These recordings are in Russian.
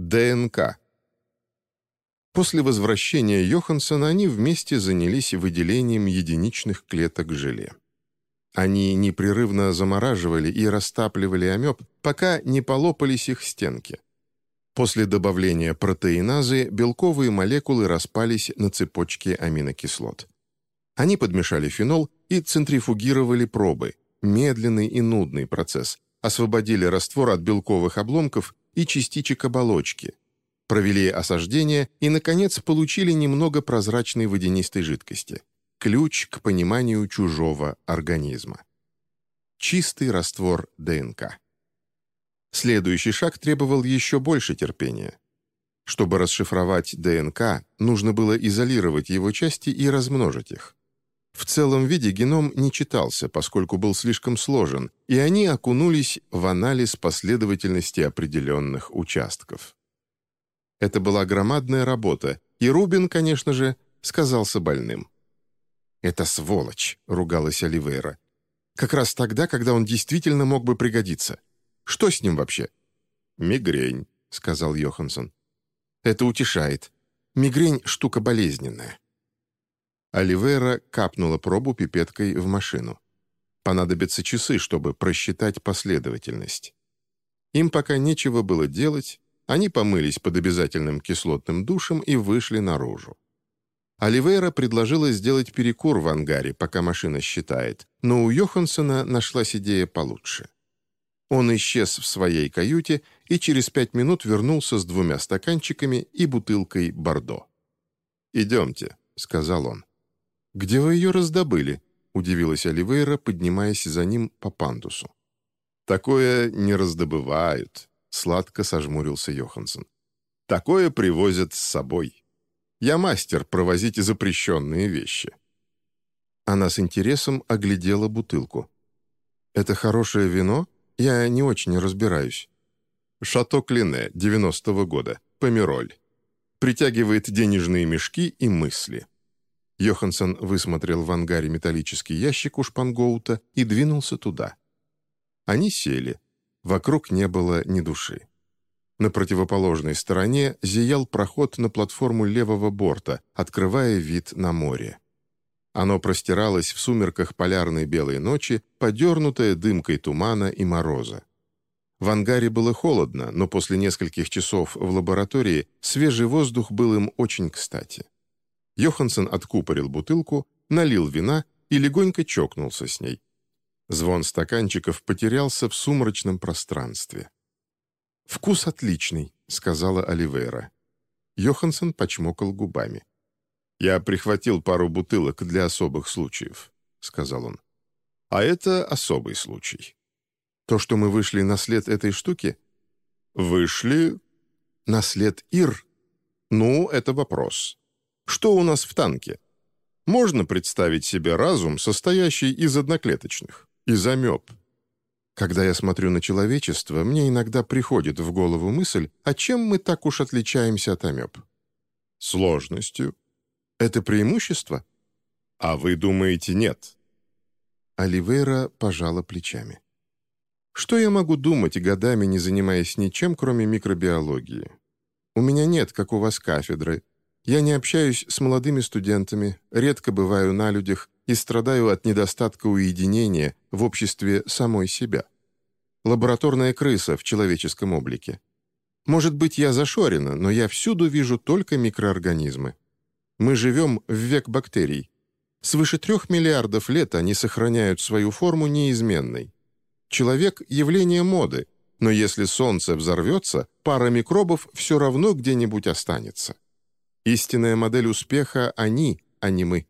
ДНК. После возвращения Йоханссона они вместе занялись выделением единичных клеток желе. Они непрерывно замораживали и растапливали амеб, пока не полопались их стенки. После добавления протеиназы белковые молекулы распались на цепочке аминокислот. Они подмешали фенол и центрифугировали пробы, медленный и нудный процесс, освободили раствор от белковых обломков и частичек оболочки, провели осаждение и, наконец, получили немного прозрачной водянистой жидкости. Ключ к пониманию чужого организма. Чистый раствор ДНК. Следующий шаг требовал еще больше терпения. Чтобы расшифровать ДНК, нужно было изолировать его части и размножить их. В целом виде геном не читался, поскольку был слишком сложен, и они окунулись в анализ последовательности определенных участков. Это была громадная работа, и Рубин, конечно же, сказался больным. «Это сволочь», — ругалась Оливейра. «Как раз тогда, когда он действительно мог бы пригодиться. Что с ним вообще?» «Мигрень», — сказал Йоханссон. «Это утешает. Мигрень — штука болезненная. Оливера капнула пробу пипеткой в машину. Понадобятся часы, чтобы просчитать последовательность. Им пока нечего было делать, они помылись под обязательным кислотным душем и вышли наружу. Оливейра предложила сделать перекур в ангаре, пока машина считает, но у Йоханссона нашлась идея получше. Он исчез в своей каюте и через пять минут вернулся с двумя стаканчиками и бутылкой бордо. «Идемте», — сказал он. «Где вы ее раздобыли?» — удивилась Оливейра, поднимаясь за ним по пандусу. «Такое не раздобывают», — сладко сожмурился Йоханссон. «Такое привозят с собой. Я мастер провозить запрещенные вещи». Она с интересом оглядела бутылку. «Это хорошее вино? Я не очень разбираюсь». «Шато Клине, 90-го года, Помироль. Притягивает денежные мешки и мысли». Йоханссон высмотрел в ангаре металлический ящик у шпангоута и двинулся туда. Они сели. Вокруг не было ни души. На противоположной стороне зиял проход на платформу левого борта, открывая вид на море. Оно простиралось в сумерках полярной белой ночи, подернутое дымкой тумана и мороза. В ангаре было холодно, но после нескольких часов в лаборатории свежий воздух был им очень кстати. Йоханссон откупорил бутылку, налил вина и легонько чокнулся с ней. Звон стаканчиков потерялся в сумрачном пространстве. «Вкус отличный», — сказала Оливейра. Йоханссон почмокал губами. «Я прихватил пару бутылок для особых случаев», — сказал он. «А это особый случай». «То, что мы вышли на след этой штуки?» «Вышли...» «На след Ир?» «Ну, это вопрос. Что у нас в танке? Можно представить себе разум, состоящий из одноклеточных, из амеб. Когда я смотрю на человечество, мне иногда приходит в голову мысль, а чем мы так уж отличаемся от амеб? Сложностью. Это преимущество? А вы думаете, нет? Оливейра пожала плечами. Что я могу думать, годами не занимаясь ничем, кроме микробиологии? У меня нет, как у вас, кафедры, я не общаюсь с молодыми студентами, редко бываю на людях и страдаю от недостатка уединения в обществе самой себя. Лабораторная крыса в человеческом облике. Может быть, я зашорена, но я всюду вижу только микроорганизмы. Мы живем в век бактерий. Свыше трех миллиардов лет они сохраняют свою форму неизменной. Человек — явление моды, но если Солнце взорвется, пара микробов все равно где-нибудь останется. Истинная модель успеха — они, а не мы.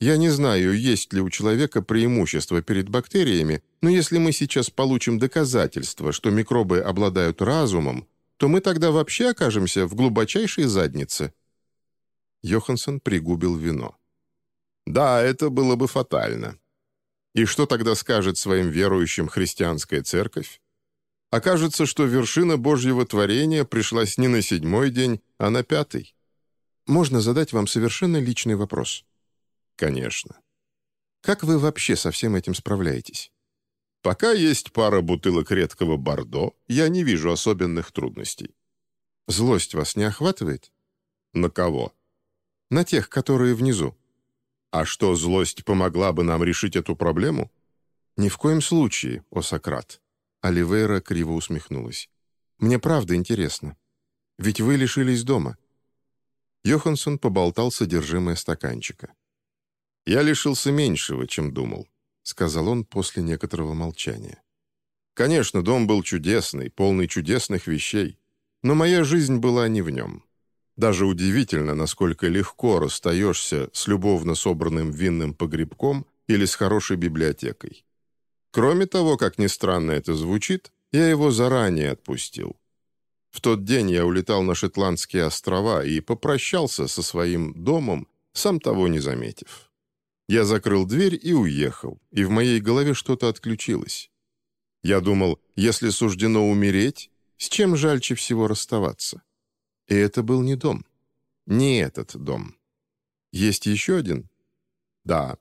Я не знаю, есть ли у человека преимущество перед бактериями, но если мы сейчас получим доказательство, что микробы обладают разумом, то мы тогда вообще окажемся в глубочайшей заднице». Йоханссон пригубил вино. «Да, это было бы фатально. И что тогда скажет своим верующим христианская церковь? Окажется, что вершина Божьего творения пришлась не на седьмой день, а на пятый можно задать вам совершенно личный вопрос?» «Конечно». «Как вы вообще со всем этим справляетесь?» «Пока есть пара бутылок редкого бордо, я не вижу особенных трудностей». Злость вас не охватывает? На кого? На тех, которые внизу. А что, злость помогла бы нам решить эту проблему? Ни в коем случае, о Сократ. Оливейра криво усмехнулась. Мне правда интересно. Ведь вы лишились дома. Йоханссон поболтал содержимое стаканчика. «Я лишился меньшего, чем думал», — сказал он после некоторого молчания. «Конечно, дом был чудесный, полный чудесных вещей, но моя жизнь была не в нем. Даже удивительно, насколько легко расстаешься с любовно собранным винным погребком или с хорошей библиотекой. Кроме того, как ни странно это звучит, я его заранее отпустил. В тот день я улетал на Шотландские острова и попрощался со своим домом, сам того не заметив. Я закрыл дверь и уехал, и в моей голове что-то отключилось. Я думал, если суждено умереть, с чем жальче всего расставаться? И это был не дом. Не этот дом. Есть еще один? Да.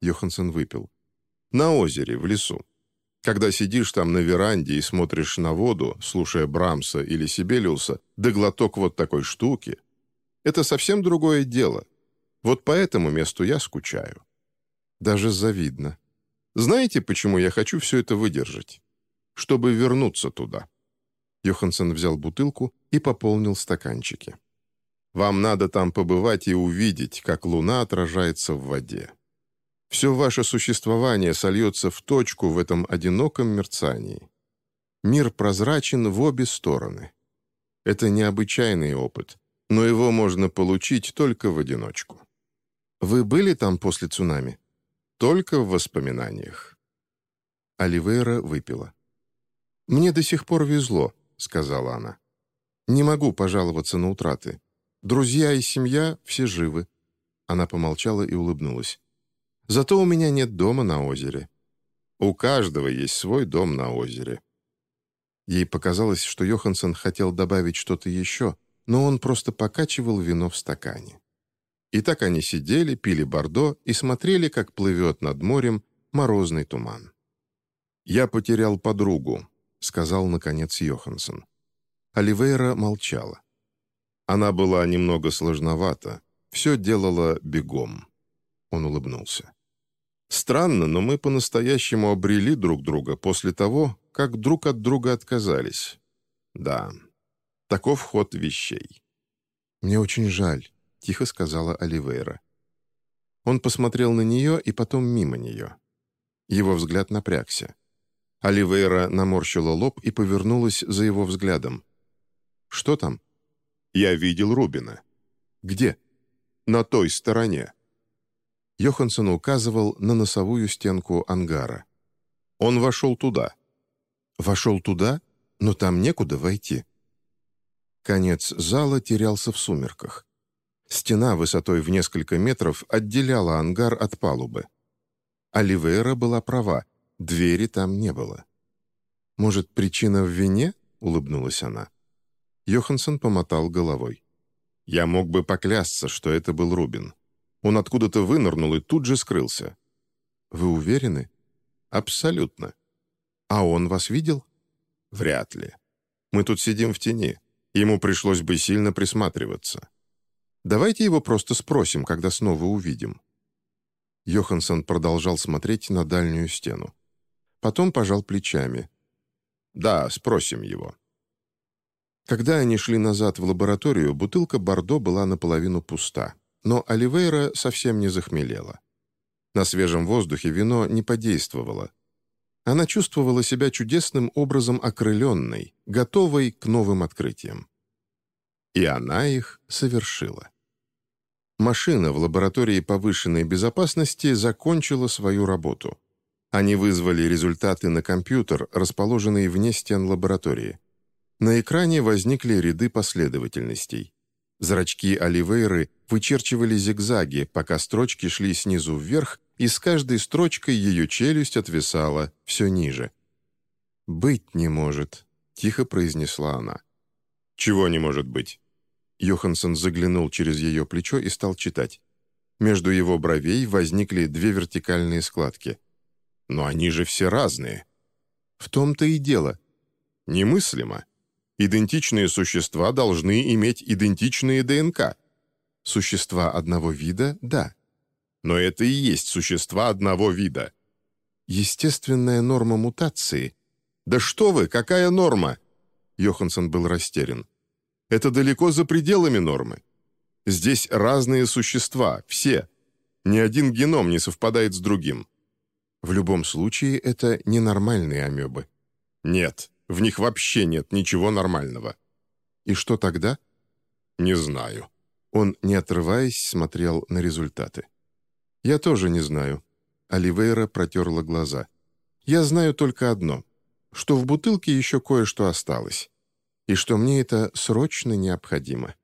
Йоханссон выпил. На озере, в лесу. Когда сидишь там на веранде и смотришь на воду, слушая Брамса или Сибелиуса, да глоток вот такой штуки, это совсем другое дело. Вот по этому месту я скучаю. Даже завидно. Знаете, почему я хочу все это выдержать? Чтобы вернуться туда. Йоханссон взял бутылку и пополнил стаканчики. «Вам надо там побывать и увидеть, как луна отражается в воде. Все ваше существование сольется в точку в этом одиноком мерцании. Мир прозрачен в обе стороны. Это необычайный опыт, но его можно получить только в одиночку. Вы были там после цунами? Только в воспоминаниях». Оливейра выпила. «Мне до сих пор везло», сказала она. «Не могу пожаловаться на утраты. Друзья и семья все живы». Она помолчала и улыбнулась. «Зато у меня нет дома на озере. У каждого есть свой дом на озере». Ей показалось, что Йоханссон хотел добавить что-то еще, но он просто покачивал вино в стакане. И так они сидели, пили бордо и смотрели, как плывет над морем морозный туман. «Я потерял подругу», — сказал, наконец, Йоханссон. Оливейра молчала. Она была немного сложновата, все делала бегом. Он улыбнулся. «Странно, но мы по-настоящему обрели друг друга после того, как друг от друга отказались. Да, таков ход вещей». «Мне очень жаль», — тихо сказала Оливейра. Он посмотрел на нее и потом мимо нее. Его взгляд напрягся. Оливейра наморщила лоб и повернулась за его взглядом. «Что там?» «Я видел Рубина». «Где?» «На той стороне». Йоханссон указывал на носовую стенку ангара. «Он вошел туда». «Вошел туда? Но там некуда войти». Конец зала терялся в сумерках. Стена высотой в несколько метров отделяла ангар от палубы. Оливейра была права, Двери там не было. «Может, причина в вине?» — улыбнулась она. Йоханссон помотал головой. «Я мог бы поклясться, что это был Рубин. Он откуда-то вынырнул и тут же скрылся». «Вы уверены?» «Абсолютно». «А он вас видел?» «Вряд ли. Мы тут сидим в тени. Ему пришлось бы сильно присматриваться. Давайте его просто спросим, когда снова увидим». Йоханссон продолжал смотреть на дальнюю стену. Потом пожал плечами. «Да, спросим его». Когда они шли назад в лабораторию, бутылка Бордо была наполовину пуста, но Оливейра совсем не захмелела. На свежем воздухе вино не подействовало. Она чувствовала себя чудесным образом окрыленной, готовой к новым открытиям. И она их совершила. Машина в лаборатории повышенной безопасности закончила свою работу. Они вызвали результаты на компьютер, расположенный вне стен лаборатории. На экране возникли ряды последовательностей. Зрачки Оливейры вычерчивали зигзаги, пока строчки шли снизу вверх, и с каждой строчкой ее челюсть отвисала все ниже. «Быть не может», — тихо произнесла она. «Чего не может быть?» Йоханссон заглянул через ее плечо и стал читать. Между его бровей возникли две вертикальные складки — но они же все разные. В том-то и дело. Немыслимо. Идентичные существа должны иметь идентичные ДНК. Существа одного вида – да. Но это и есть существа одного вида. Естественная норма мутации. Да что вы, какая норма? Йоханссон был растерян. Это далеко за пределами нормы. Здесь разные существа, все. Ни один геном не совпадает с другим. В любом случае, это ненормальные амебы. Нет, в них вообще нет ничего нормального. И что тогда? Не знаю. Он, не отрываясь, смотрел на результаты. «Я тоже не знаю». Оливейра протерла глаза. «Я знаю только одно, что в бутылке еще кое-что осталось, и что мне это срочно необходимо».